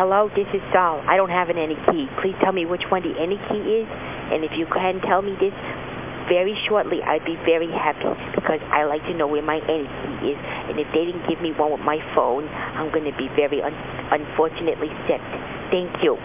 Hello, this is Saul. I don't have an any key. Please tell me which one the any key is, and if you can tell me this very shortly, I'd be very happy because I like to know where my any key is, and if they didn't give me one with my phone, I'm going to be very un unfortunately sick. Thank you.